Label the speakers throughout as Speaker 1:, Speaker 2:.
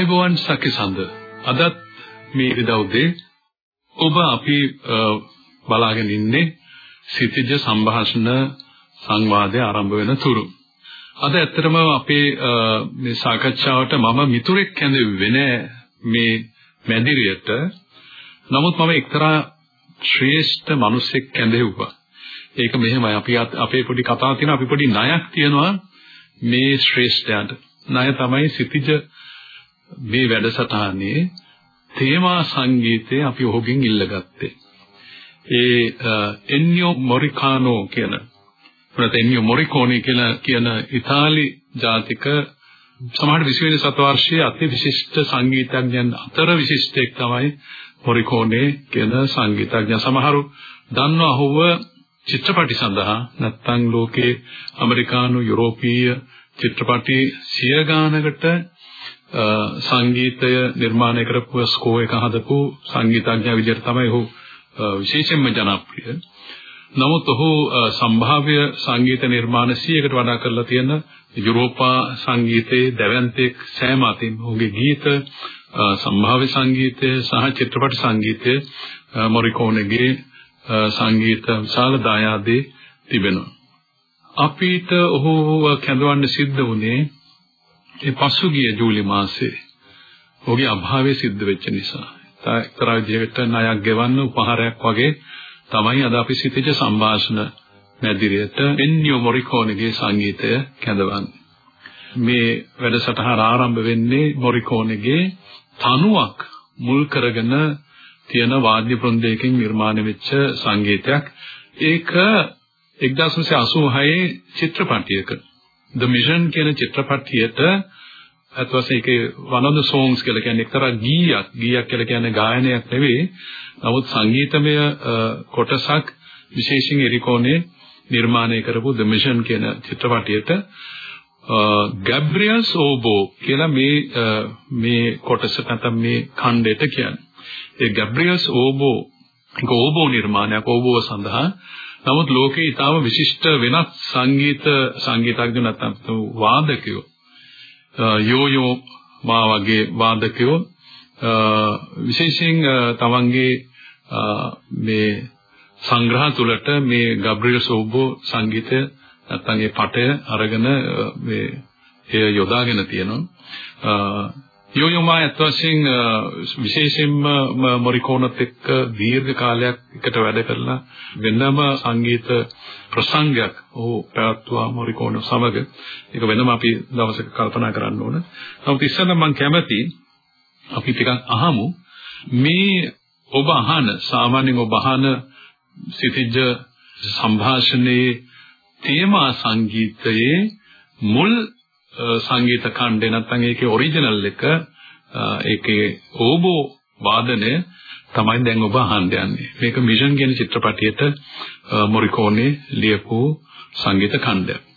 Speaker 1: ආයුබෝවන් සකිසඳ අදත් මේ ඉරිදව්දේ ඔබ අපි බලාගෙන ඉන්නේ සිතිජ සංഭാෂණ සංවාදය ආරම්භ වෙන තුරු. අද ඇත්තටම අපේ මේ සාකච්ඡාවට මම මිතුරෙක් කැඳෙන්නේ නැහැ මේ මැදිරියට. නමුත් මම එක්තරා ශ්‍රේෂ්ඨ මිනිසෙක් කැඳෙව්වා. ඒක මෙහෙමයි අපි අපේ පොඩි කතාවක් තියෙනවා අපි පොඩි ණයක් තියනවා මේ ශ්‍රේෂ්ඨයන්ට. ණය තමයි සිතිජ මේ වැඩසටහනේ තේමා සංගීතය අපි ඔහුගෙන් ඉල්ලගත්තේ. ඒ එන්නියෝ මොරිකානෝ කියන නැත්නම් එන්නියෝ මොරිකෝනි කියලා කියන ඉතාලි ජාතික සමහර 20 වෙනි සතවර්ෂයේ අති විශිෂ්ට සංගීතඥයන් අතර විශිෂ්ටෙක් තමයි මොරිකෝනේ කියන සංගීතඥයා. සමහරු දන්නවා ඔහුව චිත්‍රපටි සඳහා නැත්නම් ලෝකේ ඇමරිකානු යුරෝපීය චිත්‍රපටි සිය ගානකට සංගීතය නිර්මාණය කරපු ස්කෝ එක හදපු සංගීතඥයා විදිහට තමයි ඔහු විශේෂයෙන්ම ජනප්‍රිය. නමුත් ඔහු සම්භාව්‍ය සංගීත නිර්මාණ 100කට වඩා කරලා තියෙන යුරෝපා සංගීතයේ දැවැන්තෙක් සෑම අතින් ඔහුගේ ගීත සම්භාව්‍ය සංගීතය සහ චිත්‍රපට සංගීතය මොරිකෝනේගේ සංගීත විශාල දායාදේ තිබෙනවා. අපිට ඔහු කැඳවන්න සිද්ධ වුණේ ඒ පසුගිය ජූලි මාසයේ ඔහුගේ අභාවය සිද්ධ වෙච්ච නිසා. එක්තරා විදිහකට ණයක් ගෙවන්න උපහාරයක් වගේ තමයි අද අපි සිටිජ සංഭാෂණ මැදිරියට එන්නියෝ මොරිකෝනේගේ සංගීතය කැඳවන්නේ. මේ වැඩසටහන ආරම්භ වෙන්නේ මොරිකෝනේගේ තනුවක් මුල් කරගෙන තියෙන වාද්‍ය වෘන්දයකින් නිර්මාණය වෙච්ච සංගීතයක්. ඒක 1986 චිත්‍රපටයක The Mission කියන චිත්‍රපටයේට අත් වශයෙන් ඒකේ one of the songs කියලා කියන්නේ එක්තරා ගීයක්. ගීයක් කියලා කියන්නේ ගායනයක් නෙවෙයි. නමුත් සංගීතමය කොටසක් විශේෂයෙන් එරිකෝනේ නිර්මාණය කරපු The Mission කියන චිත්‍රපටයේට ගැබ්‍රියල් සෝබෝ කියලා මේ මේ කොටස නැත්නම් මේ ඛණ්ඩයට කියන්නේ. ඒ ගැබ්‍රියල් ඕබෝ ඒක ඕබෝ නිර්මාණයක්. ඕබෝ සඳහා නමුත් ලෝකේ ඊටාම විශිෂ්ට වෙනත් සංගීත සංගීතඥයෝ නැත්නම් වාදකයෝ යෝයෝ මා වගේ වාදකයෝ විශේෂයෙන් තමන්ගේ මේ සංග්‍රහ තුළට මේ ගබ්‍රියල් සෝබෝ සංගීතය නැත්නම් ඒ පටය අරගෙන මේ එය යොදාගෙන තියෙනවා. යෝයෝමා අත්වශයෙන් විශේෂයෙන්ම මොරිකෝනත් එක්ක දීර්ඝ කාලයක් එකට වැඩ කරලා වෙනම සංගීත ප්‍රසංගයක් ඔහු පැවැත්වුවා මොරිකෝන සමග ඒක වෙනම අපි දවසක කල්පනා කරන්න ඕන. නමුත් ඉස්සෙල්ලා මම කැමති අපි ටිකක් අහමු මේ ඔබ අහන සාමාන්‍යයෙන් ඔබ අහන සිතිජ සංഭാෂණයේ තේමා සංගීතයේ මුල් සංගීත ඛණ්ඩය නැත්නම් ඒකේ ඔරිජිනල් එක ඒකේ ඕබෝ වාදනය තමයි දැන් ඔබ අහන්න යන්නේ. මේක මිෂන් කියන චිත්‍රපටයේට මොරිකෝනේ ලියපු සංගීත ඛණ්ඩයක්.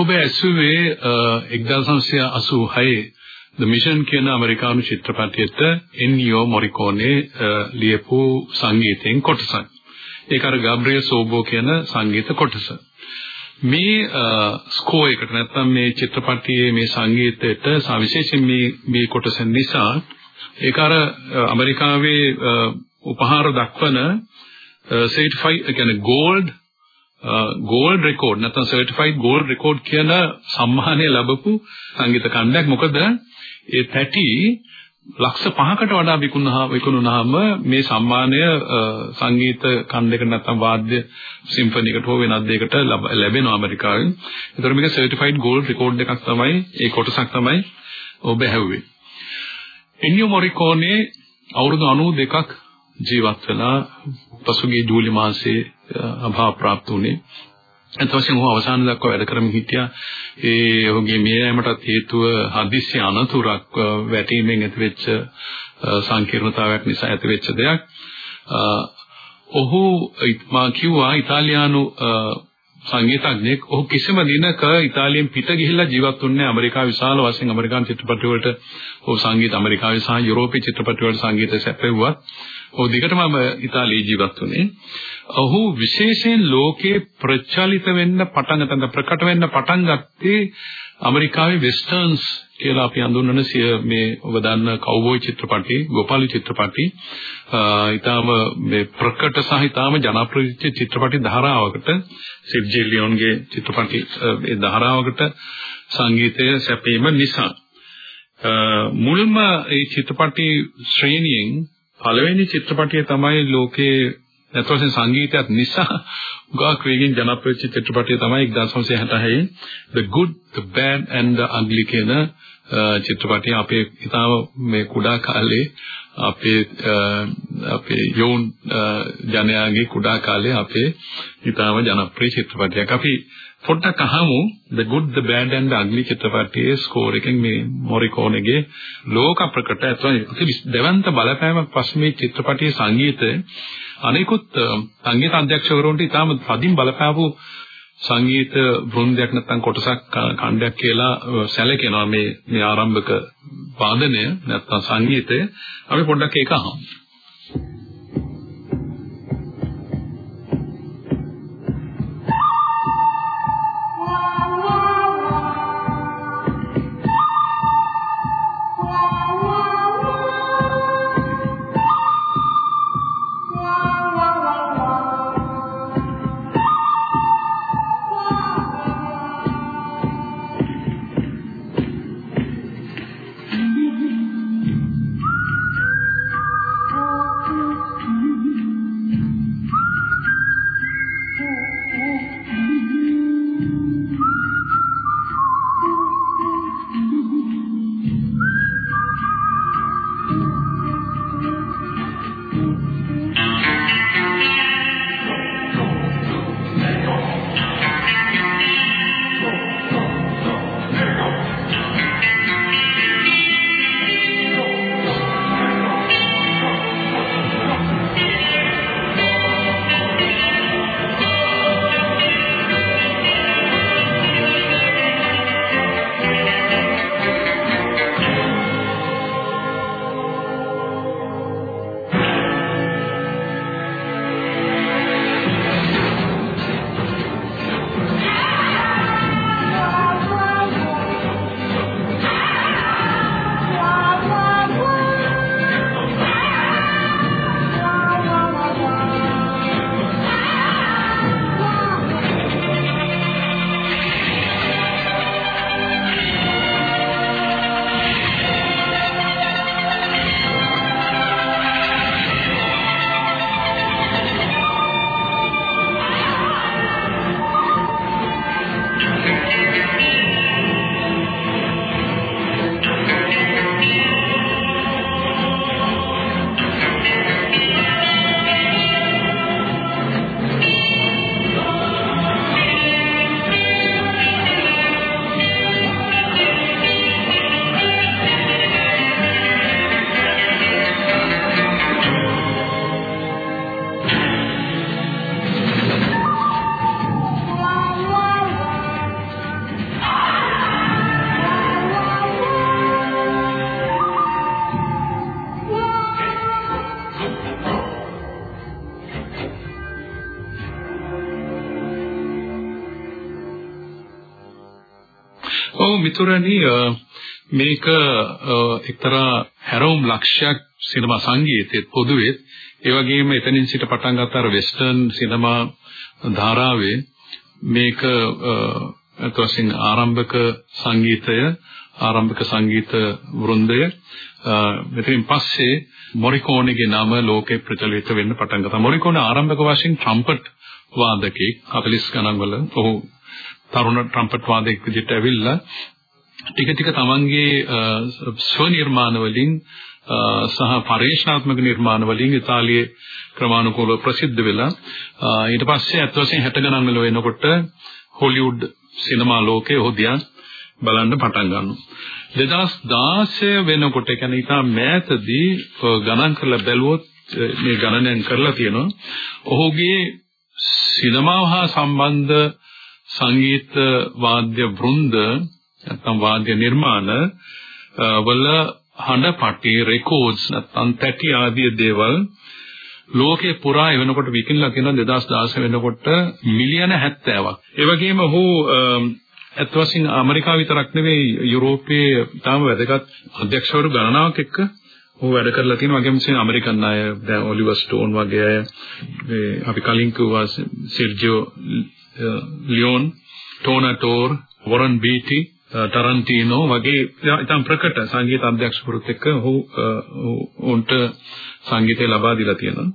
Speaker 1: ඔබ ඇසුවේ 1986 The Mission කියන ඇමරිකානු චිත්‍රපටයට එන්නියෝ මොරිකෝනේ ලියපු සංගීතයෙන් කොටසක්. ඒක අර ගාබ්‍රියල් සෝබෝ කියන සංගීත කොටස. මේ ස්කෝ එකට නැත්නම් මේ චිත්‍රපටයේ මේ සංගීතයට සවිශේෂයෙන් මේ මේ කොටස නිසා ඒක අර ඇමරිකාවේ උපහාර දක්වන සර්ටිෆයිඩ් කියන්නේ ගෝල්ඩ් Uh, ගෝල්ඩ් රෙකෝඩ් නැත්නම් සර්ටිෆයිඩ් ගෝල්ඩ් රෙකෝඩ් කියන සම්මානය ලැබපු සංගීත කණ්ඩායක් මොකද ඒ පැටි ලක්ෂ 5කට වඩා විකුණුනා විකුණුනාම මේ සම්මානය uh, සංගීත කණ්ඩයකට නැත්නම් වාද්‍ය සිම්ෆොනියකට හෝ වෙනත් දෙයකට ලැබෙනවා ඇමරිකාවෙන්. ඒතර මේක සර්ටිෆයිඩ් ගෝල්ඩ් රෙකෝඩ් එකක් තමයි ඒ කොටසක් තමයි ඔබ ඇහුවේ. එන්නියෝ මොරිකෝනේ අවුරුදු 92ක් ජීවත් වෙලා පසුගිය ජූලි මාසයේ අභාව ප්‍රාප්ත වුණේ. එතකොට ඔහු අවසාන දක්වා වැඩ කරමින් හිටියා. ඒ ඔහුගේ මිය යාමටත් හේතුව හදිස්සි අනතුරක් වැටීමෙන් ඇතිවෙච්ච සංකීර්ණතාවයක් නිසා ඇතිවෙච්ච දෙයක්. ඔහු මා කිව්වා ඉතාලියානු සංගීතඥයෙක් ඔහු කිසිම දිනක ඉතාලියෙන් පිට ගිහිල්ලා ජීවත් වුණේ ඇමරිකාව විශාල වශයෙන් ඇමරිකානු චිත්‍රපට වලට ඔහු සංගීත ඇමරිකාවේ සහ යුරෝපීය චිත්‍රපට වලට සංගීත සැපෙව්වා. ඔහු දිගටම ඉතාලියේ ජීවත් වුණේ. ඔහු විශේෂයෙන් ලෝකේ ප්‍රචලිත වෙන්න පටන් ගන්න ප්‍රකට වෙන්න පටන් ගත්තේ ඇමරිකාවේ වෙස්ටර්න්ස් කියලා අපි හඳුන්වන මේ ඔබ දන්න කවුබෝයි චිත්‍රපටි, ගෝපාලි චිත්‍රපටි, ඊටාම මේ ප්‍රකට සහ ඊටාම ජනප්‍රිය චිත්‍රපටි ධාරාවකට සිබ් ජෙලියොන්ගේ චිත්‍රපටි ඒ ධාරාවකට සංගීතය සැපීම නිසා මුල්ම මේ චිත්‍රපටි ශ්‍රේණියෙන් පළවෙනි චිත්‍රපටිය තමයි ලෝකේ නැත්නම් සංගීතයත් නිසා ගාක් වේගෙන් ජනප්‍රිය චිත්‍රපටය තමයි 1966 The Good, The Bad and the Ugly කියන චිත්‍රපටය අපේ ඉතාම මේ කුඩා කාලේ අපේ අපේ යෝන් ජනයාගේ කුඩා කාලේ අපේ ඉතාම ජනප්‍රිය චිත්‍රපටයක්. අපි පොඩ්ඩක් අහමු. The Good, The Bad and the Ugly චිත්‍රපටයේ ස්කෝර් එකෙන් මේ මොරිකෝනේගේ ලෝක ප්‍රකට ඇතුළේ දෙවන්ත බලපෑමක් පස්සේ මේ චිත්‍රපටයේ සංගීතය අනිකුත් uh, සංගීත අධ්‍යක්ෂකවරුන්ට ඉතාම තදින් බලපෑවු සංගීත වෘන්දයක් නැත්නම් කොටසක් uh, කණ්ඩයක් කියලා uh, සැලකෙනවා මේ මේ ආරම්භක වාදනය නැත්නම් සංගීතය. අපි පොඩ්ඩක් ඒක අහමු. මිතුරනි මේක එක්තරා හැරවුම් ලක්ෂයක් සිනමා සංගීතයේ පොදුවේ ඒ වගේම එතනින් සිට පටන් ගත්ත අර වෙස්ටර්න් සිනමා ධාරාවේ මේක අතවසින් ආරම්භක සංගීතය ආරම්භක සංගීත වෘන්දය මෙතනින් පස්සේ මොරිකෝනේගේ නම ලෝකේ ප්‍රචලිත වෙන්න පටන් ගත්තා. මොරිකෝනේ ආරම්භක වශයෙන් ට්‍රම්පට් වාදකෙක් 40 ගණන් වල ඔහු තරුණ ට්‍රම්පට් වාදකෙක් විදිහට ඇවිල්ලා ටික ටික තමන්ගේ ස්ව නිර්මාණ වලින් සහ පරිශනාත්මක නිර්මාණ වලින් ඉතාලියේ ක්‍රමානුකූලව ප්‍රසිද්ධ වෙලා ඊට පස්සේ අත් වශයෙන් 60 ගණන් වල වෙනකොට හොලිවුඩ් සිනමා ලෝකයේ ඔහුදියා බලන්න පටන් ගන්නවා. 2016 වෙනකොට කියන්නේ ඉතා මෑතදී ගණන් කරලා බැලුවොත් මේ ගණනයන් කරලා තියෙනවා. ඔහුගේ සිනමාව හා සම්බන්ධ සංගීත වාද්‍ය වෘන්ද නැත්නම් වාද්‍ය නිර්මාණ වල හඬපටි රෙකෝඩ්ස් නැත්නම් තැටි ආදී දේවල් ලෝකේ පුරා වෙනකොට විකිනලා කියන 2016 වෙනකොට මිලියන 70ක්. ඒ වගේම ඔහු අත් වශයෙන් ඇමරිකාව විතරක් නෙවෙයි යුරෝපයේ තාම වැදගත් අධ්‍යක්ෂවරු ගණනාවක් එක්ක ඔහු වැඩ කරලා තියෙනවා. වගේම ඉතින් ඇමරිකන් අය දැන් ඔලිවර් ස්ටෝන් වගේ අය මේ අපි කලින් කිව්වා සෙර්ජියෝ ලියෝන් ටෝනටෝර් වොරන් බීටි Uh, ටරන්ටිනෝ වගේ ඉතින් ප්‍රකට සංගීත අධ්‍යක්ෂකවරුත් එක්ක ඔහු uh, උන්ට සංගීතය ලබා දීලා තියෙනවා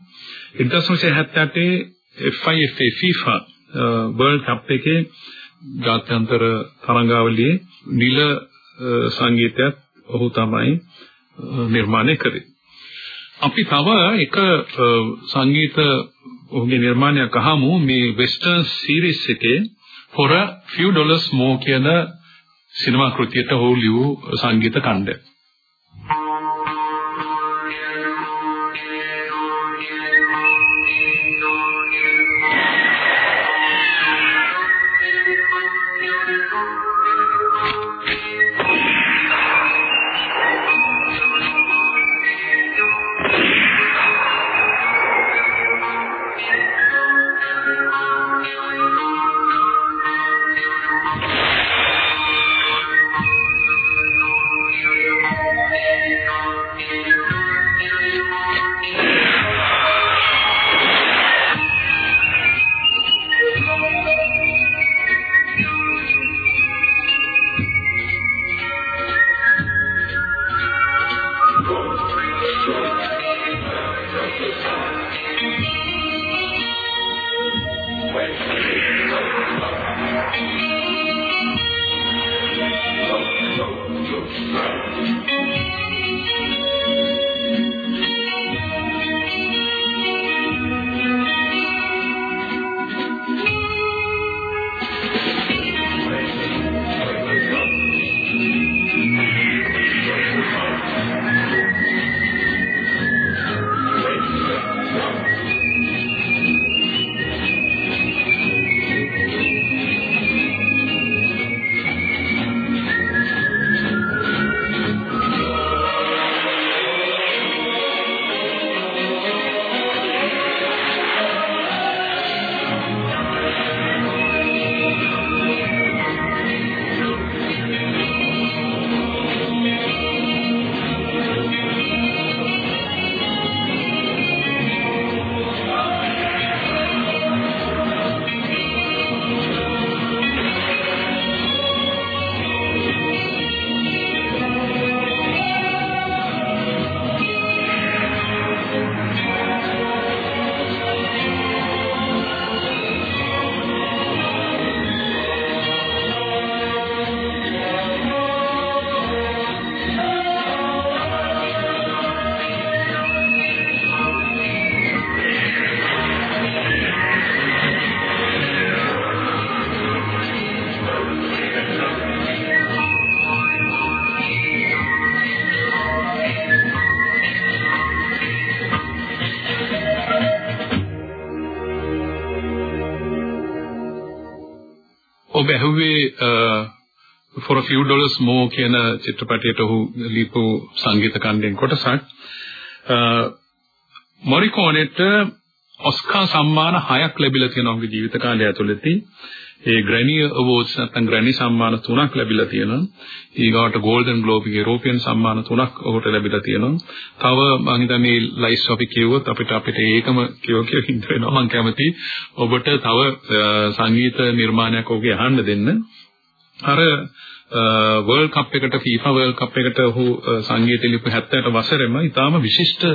Speaker 1: 1978 FIFA FIFA වර්ල්ඩ් කප් එකේ ජාත්‍යන්තර තරඟාවලියේ නිල uh, සංගීතයක් ඔහු තමයි නිර්මාණය කරේ. අපි තව එක සංගීත ඔහුගේ නිර්මාණයක් අහමු මේ වෙස්ටර්න් සීරීස් එකේ for a few dollars more කියන සිනමා කෘතියට ඔහු ලියූ සංගීත ඛණ්ඩය. For a few dollars more කියන චිත්‍රපටයට ඔහු ලියපු සංගීත කණ්ඩෙන් කොටසක් uh, මොරිකෝනෙට ඔස්කා සම්මාන 6ක් ලැබිලා තියෙනවා ඔහුගේ ජීවිත කාලය ඇතුළතදී ඒ Grammy Awards නැත්නම් Grammy සම්මාන තුනක් ලැබිලා තියෙනවා. ඊගාට Golden Globe යුරෝපියන් සම්මාන තුනක් ඔහුට ලැබිලා තියෙනවා. තව මම හිතන්නේ ලයිස් අපි කිව්වොත් අපිට අපිට ඒකම කියව කියලා හිත වෙනවා. මම කැමති ඔබට තව uh, සංගීත නිර්මාණයක් ඔහුගේ අහන්න දෙන්න. අර වර්ල්ඩ් කප් එකට FIFA වර්ල්ඩ් කප් එකට ඔහු සංගීත ලිපි 70ට වසරෙම ඊටාම විශිෂ්ට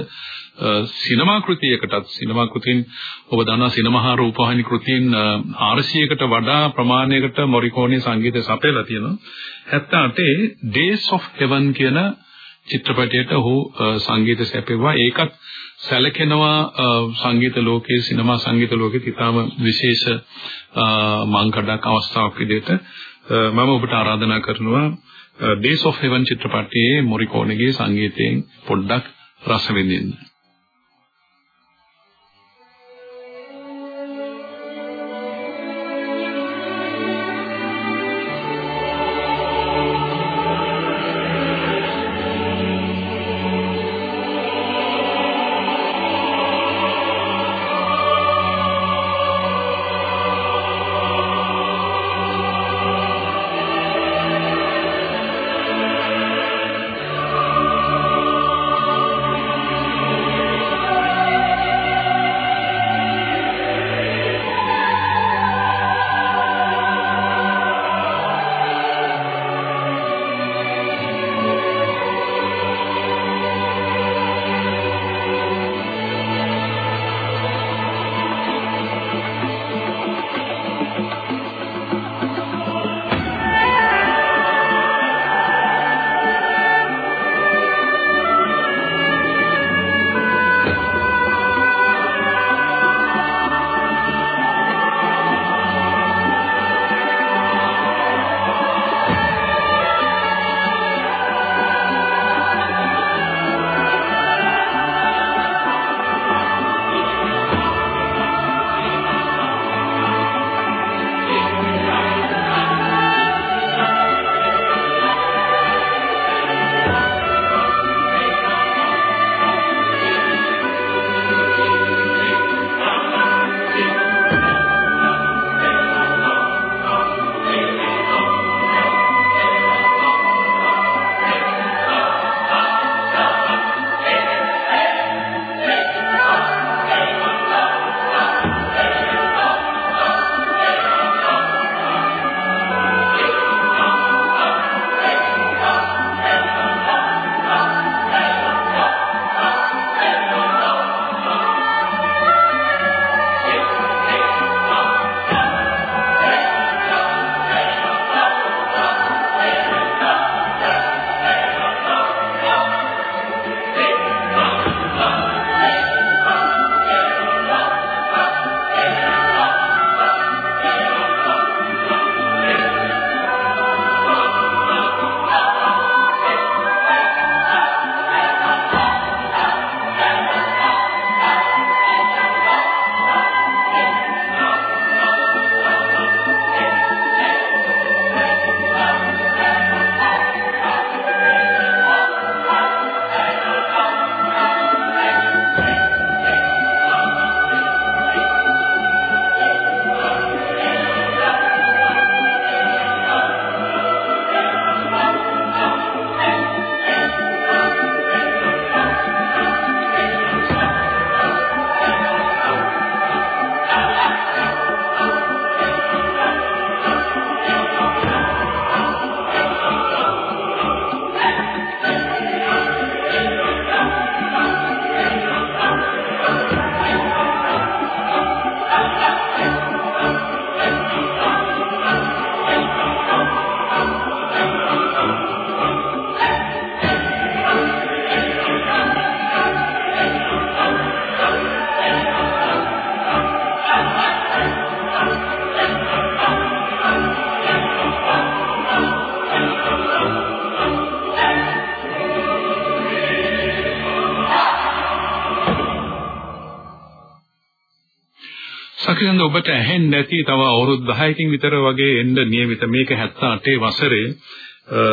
Speaker 1: සිනමා කෘතියකටත් සිනමා කෘතීන් ඔබ දන්නා සිනමා රූපවාහිනී කෘතීන් 400කට වඩා ප්‍රමාණයකට මොරිකෝනි සංගීතය සපයලා තියෙනවා. 78 Days of Heaven කියන චිත්‍රපටයට ඔහු සංගීත සැපෙවුවා. ඒකත් සැලකෙනවා සංගීත ලෝකයේ සිනමා සංගීත ලෝකයේ ඉතාම විශේෂ මංකඩක් අවස්ථාවක් විදිහට මම ඔබට ආරාධනා කරනවා Days of Heaven චිත්‍රපටයේ මොරිකෝනිගේ සංගීතයෙන් පොඩ්ඩක් රස විඳින්න. සකිරන්ද ඔබට ඇහෙන්නේ නැති තව අවුරුදු 10කින් විතර වගේ එන්න નિયમિત මේක 78 වසරේ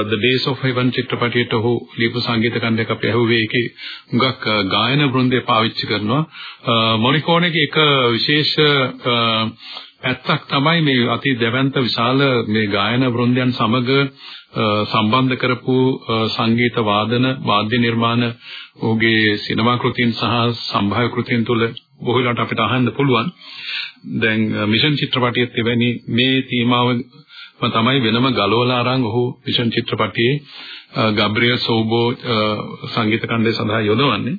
Speaker 1: the days of heaven චිත්‍රපටයට ඔහු ලියපු සංගීත කණ්ඩයක් අපි ඇහුවේ ඒකේ හුඟක් ගායන වෘන්දය පාවිච්චි කරනවා මොනිකෝනේගේ එක විශේෂ පැත්තක් තමයි මේ අති දැවැන්ත විශාල මේ ගායන වෘන්දයන් සමග සම්බන්ධ කරපු සංගීත වාදන වාද්‍ය නිර්මාණ ඔහුගේ සිනමා කෘතීන් සහ සම්භාව්‍ය කෘතීන් තුළ බොහෝ වෙලාවට අපිට අහන්න පුළුවන්. දැන් මිෂන් චිත්‍රපටයේත් එවැනි මේ තීමාව තමයි වෙනම ගලවලා අරන් ඔහු මිෂන් චිත්‍රපටයේ ගබ්‍රියල් සෝබෝ සංගීත කණ්ඩායම සඳහා යොදවන්නේ.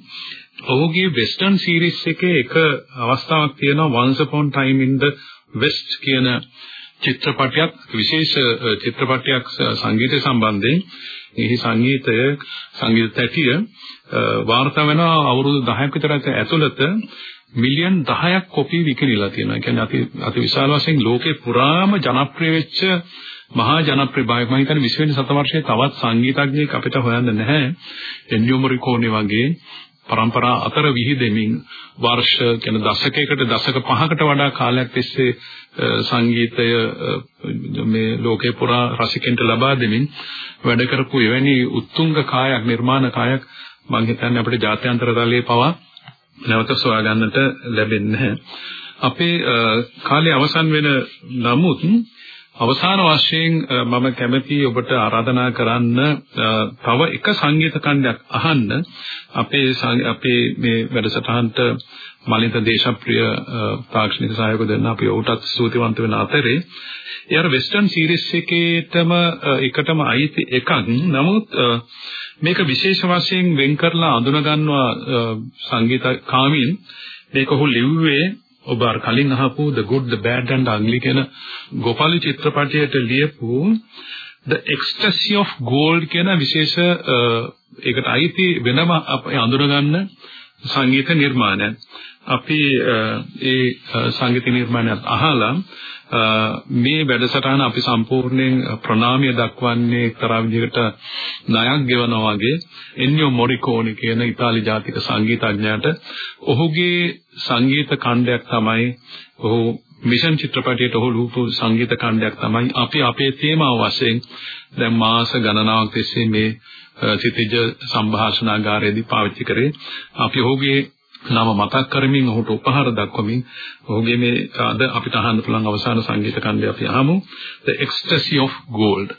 Speaker 1: ඔහුගේ වෙස්ටර්න් සීරීස් එකේ එක අවස්ථාවක් තියෙනවා Once Upon Time in the West කියන චිත්‍රපටයක් විශේෂ චිත්‍රපටයක් සංගීතය සම්බන්ධයෙන් එහි සංගීතය සංගීත තැටිය වාර්තා වෙනවා අවුරුදු 10ක විතර ඇතුළත මිලියන් 10ක් කොපි විකිණිලා තියෙනවා. ඒ කියන්නේ අති අති විශාල වශයෙන් ලෝකේ පුරාම ජනප්‍රිය වෙච්ච මහා ජනප්‍රිය බායක මම හිතන්නේ 20 වෙනි සතවර්ෂයේ තවත් සංගීතඥයෙක් අපිට හොයන්න නැහැ. එන්නියෝ මොරිකෝනි වගේ પરම්පරා අතර විහිදෙමින් වර්ෂ කියන දශකයකට දශක පහකට වඩා කාලයක් තිස්සේ සංගීතය මේ ලෝකේ පුරා රසිකෙන්ට ලබා දෙමින් වැඩ කරපු එවැනි උත්තුංග කායක් නිර්මාණ කායක් මම හිතන්නේ අපිට ජාත්‍යන්තර තලයේ පවා නැවත සොයා ගන්නට ලැබෙන්නේ නැහැ. අපේ කාලය අවසන් වෙන නමුත් අවසාන වශයෙන් මම කැමැති ඔබට ආරාධනා කරන්න තව එක සංගීත කණ්ඩයක් අහන්න. අපේ අපේ මේ වැඩසටහනට මලින්ත දේශප්‍රිය තාක්ෂණික සහයෝග දෙන්න අපි ඔහුටත් ස්තුතිවන්ත වෙන අතරේ. ඒ අර වෙස්ටර්න් සීරීස් එකේටම එකටම අයිති එකක්. නමුත් මේක විශේෂ වශයෙන් වෙන් කරලා අඳුන ගන්නවා සංගීත කාමීන් මේක ඔහු ලිව්වේ ඔබ අර කලින් අහපු the good the bad and the ugly කියන ගෝපාලි චිත්‍රපටයට ලියපු the ecstasy of gold කියන විශේෂ ඒකට අයිති වෙනම අපි අඳුරගන්න සංගීත නිර්මාණයක්. අපි ඒ සංගීත නිර්මාණයත් අහලා මේ වැඩසටහන අපි සම්පූර්ණයෙන් ප්‍රණාමය දක්වන්නේ එක්තරා විදිහකට ණයක් ගෙවනවා වගේ. එන්නියෝ මොරිකෝනි කියන ඉතාලි ජාතික සංගීතඥයාට ඔහුගේ සංගීත ඛණ්ඩයක් තමයි ඔහු මිෂන් චිත්‍රපටයට ඔහු ලූපු සංගීත ඛණ්ඩයක් තමයි අපි අපේ තේමාව වශයෙන් දැන් මාස ගණනාවක් තිස්සේ මේ සිතිජ සංഭാෂණාගාරයේදී පාවිච්චි කරේ. අපි ඔහුගේ නම මතක් කරමින් ඔහුට උපහාර දක්වමින් ඔහුගේ මේ අද අපිට අහන්න පුළුවන් අවසාන සංගීත කණ්ඩය අපි අහමු. The ecstasy of gold.